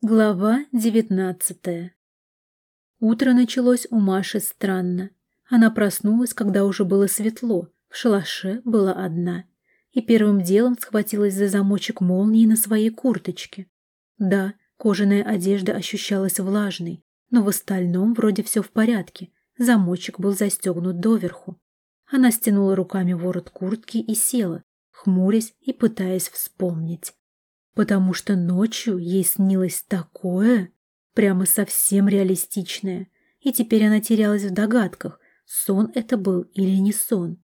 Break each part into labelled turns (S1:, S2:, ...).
S1: Глава девятнадцатая Утро началось у Маши странно. Она проснулась, когда уже было светло, в шалаше была одна, и первым делом схватилась за замочек молнии на своей курточке. Да, кожаная одежда ощущалась влажной, но в остальном вроде все в порядке, замочек был застегнут доверху. Она стянула руками ворот куртки и села, хмурясь и пытаясь вспомнить потому что ночью ей снилось такое, прямо совсем реалистичное, и теперь она терялась в догадках, сон это был или не сон.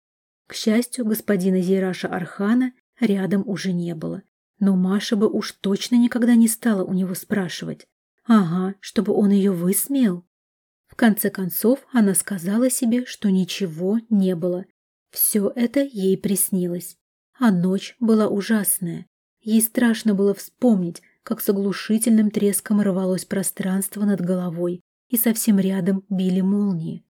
S1: К счастью, господина Зейраша Архана рядом уже не было, но Маша бы уж точно никогда не стала у него спрашивать. Ага, чтобы он ее высмеял. В конце концов, она сказала себе, что ничего не было. Все это ей приснилось. А ночь была ужасная. Ей страшно было вспомнить, как с оглушительным треском рвалось пространство над головой, и совсем рядом били молнии.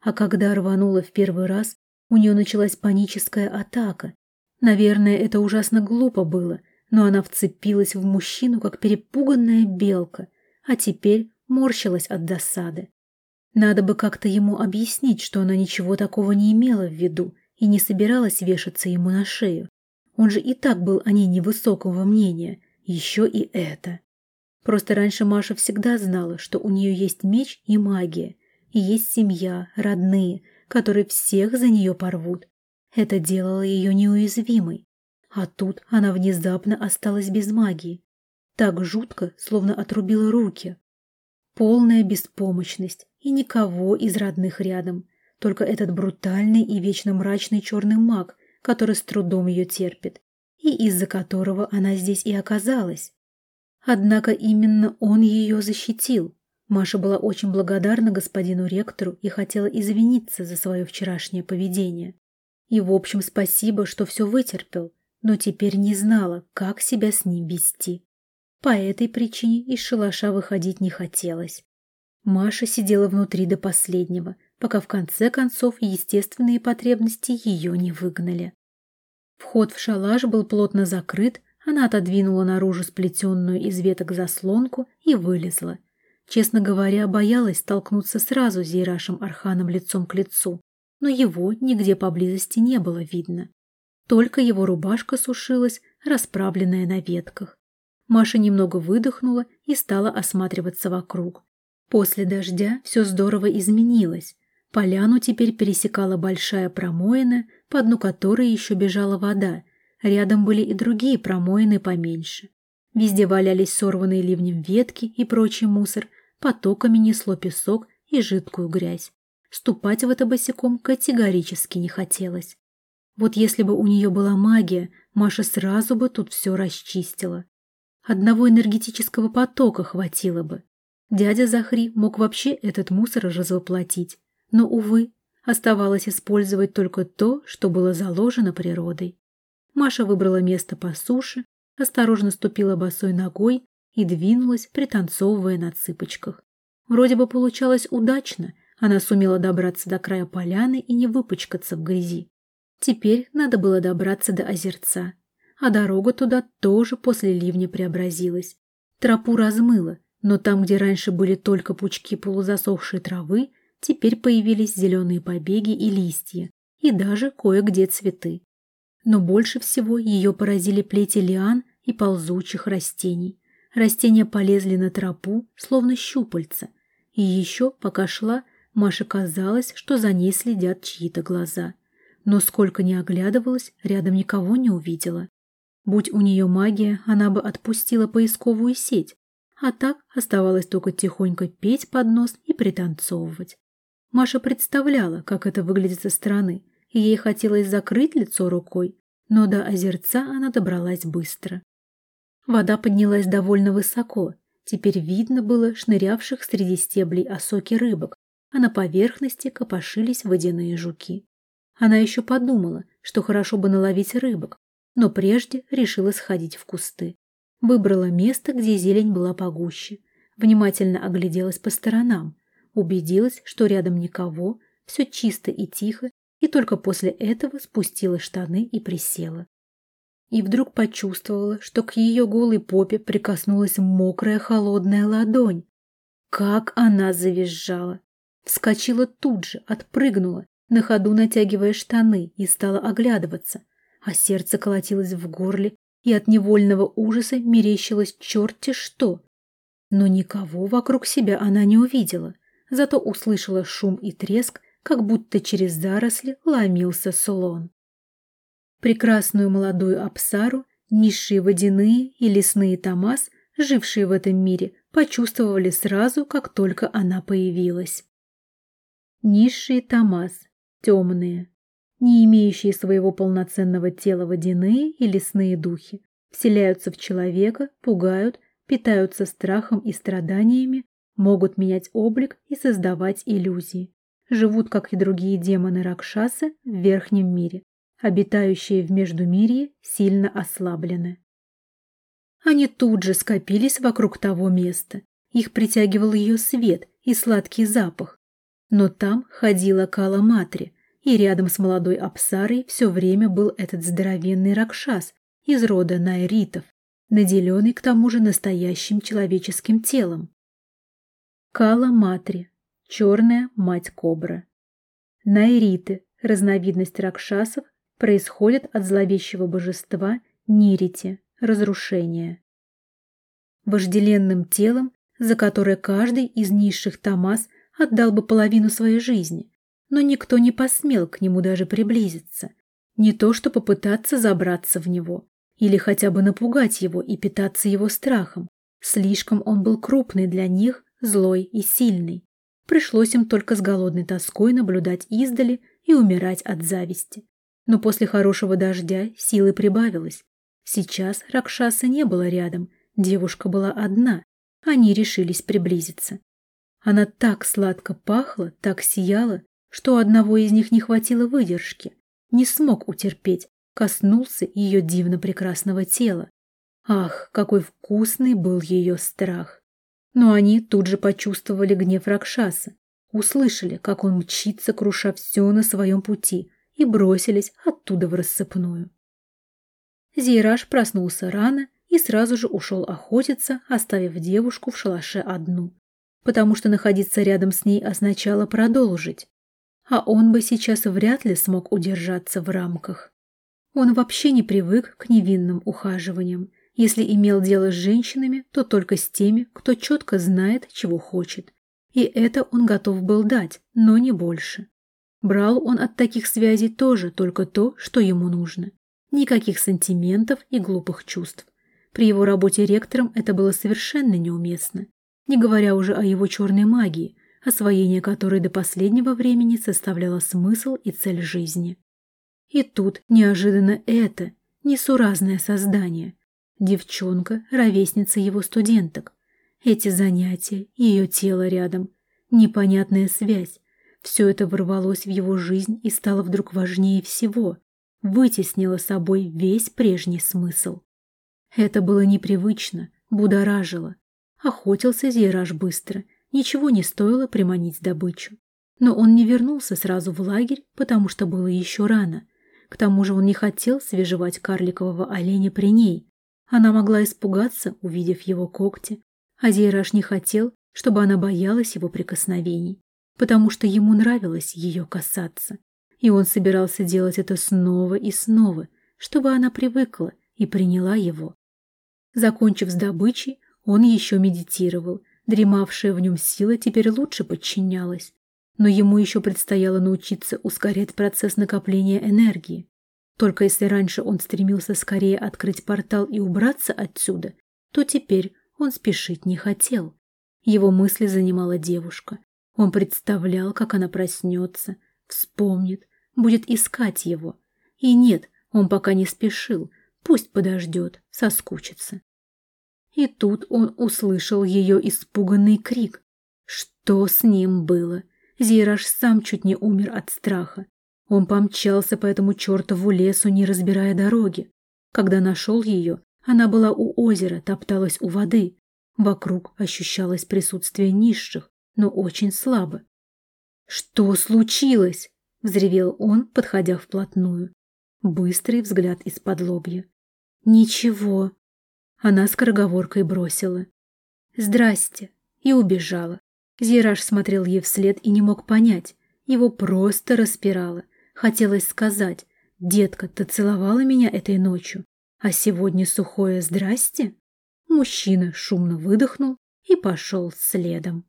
S1: А когда рванула в первый раз, у нее началась паническая атака. Наверное, это ужасно глупо было, но она вцепилась в мужчину, как перепуганная белка, а теперь морщилась от досады. Надо бы как-то ему объяснить, что она ничего такого не имела в виду и не собиралась вешаться ему на шею. Он же и так был о ней невысокого мнения. Еще и это. Просто раньше Маша всегда знала, что у нее есть меч и магия, и есть семья, родные, которые всех за нее порвут. Это делало ее неуязвимой. А тут она внезапно осталась без магии. Так жутко, словно отрубила руки. Полная беспомощность и никого из родных рядом. Только этот брутальный и вечно мрачный черный маг, который с трудом ее терпит, и из-за которого она здесь и оказалась. Однако именно он ее защитил. Маша была очень благодарна господину ректору и хотела извиниться за свое вчерашнее поведение. И, в общем, спасибо, что все вытерпел, но теперь не знала, как себя с ним вести. По этой причине из шалаша выходить не хотелось. Маша сидела внутри до последнего, пока в конце концов естественные потребности ее не выгнали. Вход в шалаш был плотно закрыт, она отодвинула наружу сплетенную из веток заслонку и вылезла. Честно говоря, боялась столкнуться сразу с Зейрашем Арханом лицом к лицу, но его нигде поблизости не было видно. Только его рубашка сушилась, расправленная на ветках. Маша немного выдохнула и стала осматриваться вокруг. После дождя все здорово изменилось. Поляну теперь пересекала большая промоина, по дну которой еще бежала вода. Рядом были и другие промоины поменьше. Везде валялись сорванные ливнем ветки и прочий мусор, потоками несло песок и жидкую грязь. Ступать в это босиком категорически не хотелось. Вот если бы у нее была магия, Маша сразу бы тут все расчистила. Одного энергетического потока хватило бы. Дядя Захри мог вообще этот мусор развоплотить. Но, увы, оставалось использовать только то, что было заложено природой. Маша выбрала место по суше, осторожно ступила босой ногой и двинулась, пританцовывая на цыпочках. Вроде бы получалось удачно, она сумела добраться до края поляны и не выпачкаться в грязи. Теперь надо было добраться до озерца, а дорога туда тоже после ливня преобразилась. Тропу размыло, но там, где раньше были только пучки полузасохшей травы, теперь появились зеленые побеги и листья, и даже кое-где цветы. Но больше всего ее поразили плети лиан и ползучих растений. Растения полезли на тропу, словно щупальца. И еще, пока шла, Маше казалось, что за ней следят чьи-то глаза. Но сколько ни оглядывалась, рядом никого не увидела. Будь у нее магия, она бы отпустила поисковую сеть, а так оставалось только тихонько петь под нос и пританцовывать. Маша представляла, как это выглядит со стороны, и ей хотелось закрыть лицо рукой, но до озерца она добралась быстро. Вода поднялась довольно высоко, теперь видно было шнырявших среди стеблей осоки рыбок, а на поверхности копошились водяные жуки. Она еще подумала, что хорошо бы наловить рыбок, но прежде решила сходить в кусты. Выбрала место, где зелень была погуще, внимательно огляделась по сторонам, убедилась, что рядом никого, все чисто и тихо, и только после этого спустила штаны и присела. и вдруг почувствовала, что к ее голой попе прикоснулась мокрая холодная ладонь. Как она завизжала! Вскочила тут же, отпрыгнула, на ходу натягивая штаны, и стала оглядываться, а сердце колотилось в горле, и от невольного ужаса мерещилось черти что. Но никого вокруг себя она не увидела, зато услышала шум и треск, как будто через заросли ломился слон. Прекрасную молодую Апсару низшие водяные и лесные Тамас, жившие в этом мире, почувствовали сразу, как только она появилась. Низшие Тамас, темные, не имеющие своего полноценного тела водяные и лесные духи, вселяются в человека, пугают, питаются страхом и страданиями, могут менять облик и создавать иллюзии. Живут, как и другие демоны Ракшасы, в верхнем мире, обитающие в Междумирье, сильно ослаблены. Они тут же скопились вокруг того места. Их притягивал ее свет и сладкий запах. Но там ходила Кала Матри, и рядом с молодой Апсарой все время был этот здоровенный Ракшас из рода Найритов, наделенный к тому же настоящим человеческим телом. Кала Матри, черная мать-кобра. Найриты, разновидность ракшасов, происходят от зловещего божества Нирити, разрушения. Вожделенным телом, за которое каждый из низших Тамас отдал бы половину своей жизни, но никто не посмел к нему даже приблизиться, не то что попытаться забраться в него или хотя бы напугать его и питаться его страхом. Слишком он был крупный для них, злой и сильный. Пришлось им только с голодной тоской наблюдать издали и умирать от зависти. Но после хорошего дождя силы прибавилось. Сейчас Ракшаса не было рядом, девушка была одна. Они решились приблизиться. Она так сладко пахла, так сияла, что одного из них не хватило выдержки. Не смог утерпеть, коснулся ее дивно прекрасного тела. Ах, какой вкусный был ее страх! Но они тут же почувствовали гнев Ракшаса, услышали, как он мчится, круша все на своем пути, и бросились оттуда в рассыпную. Зейраж проснулся рано и сразу же ушел охотиться, оставив девушку в шалаше одну, потому что находиться рядом с ней означало продолжить, а он бы сейчас вряд ли смог удержаться в рамках. Он вообще не привык к невинным ухаживаниям. Если имел дело с женщинами, то только с теми, кто четко знает, чего хочет. И это он готов был дать, но не больше. Брал он от таких связей тоже только то, что ему нужно. Никаких сантиментов и глупых чувств. При его работе ректором это было совершенно неуместно. Не говоря уже о его черной магии, освоение которой до последнего времени составляло смысл и цель жизни. И тут неожиданно это, несуразное создание. Девчонка, ровесница его студенток. Эти занятия, ее тело рядом. Непонятная связь. Все это ворвалось в его жизнь и стало вдруг важнее всего, вытеснило собой весь прежний смысл. Это было непривычно, будоражило. Охотился Зейраж быстро, ничего не стоило приманить добычу. Но он не вернулся сразу в лагерь, потому что было еще рано. К тому же он не хотел свежевать карликового оленя при ней. Она могла испугаться, увидев его когти, а Зейраж не хотел, чтобы она боялась его прикосновений потому что ему нравилось ее касаться, и он собирался делать это снова и снова, чтобы она привыкла и приняла его. Закончив с добычей, он еще медитировал, дремавшая в нем сила теперь лучше подчинялась, но ему еще предстояло научиться ускорять процесс накопления энергии. Только если раньше он стремился скорее открыть портал и убраться отсюда, то теперь он спешить не хотел. Его мысли занимала девушка, он представлял, как она проснется, вспомнит, будет искать его. И нет, он пока не спешил, пусть подождет, соскучится. И тут он услышал ее испуганный крик. Что с ним было? Зейраж сам чуть не умер от страха. Он помчался по этому чертову лесу, не разбирая дороги. Когда нашел ее, она была у озера, топталась у воды. Вокруг ощущалось присутствие низших, но очень слабо. «Что случилось?» — взревел он, подходя вплотную. Быстрый взгляд из-под лобья. Ничего. Она скороговоркой бросила. Здрасте. И убежала. Зираж смотрел ей вслед и не мог понять. Его просто распирало. Хотелось сказать, «Детка, ты целовала меня этой ночью, а сегодня сухое «здрасте»?» Мужчина шумно выдохнул и пошел следом.